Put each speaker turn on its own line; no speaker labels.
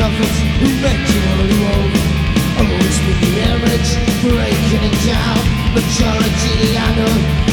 nothing's eventually over Always with the average breaking it down. Majority I know.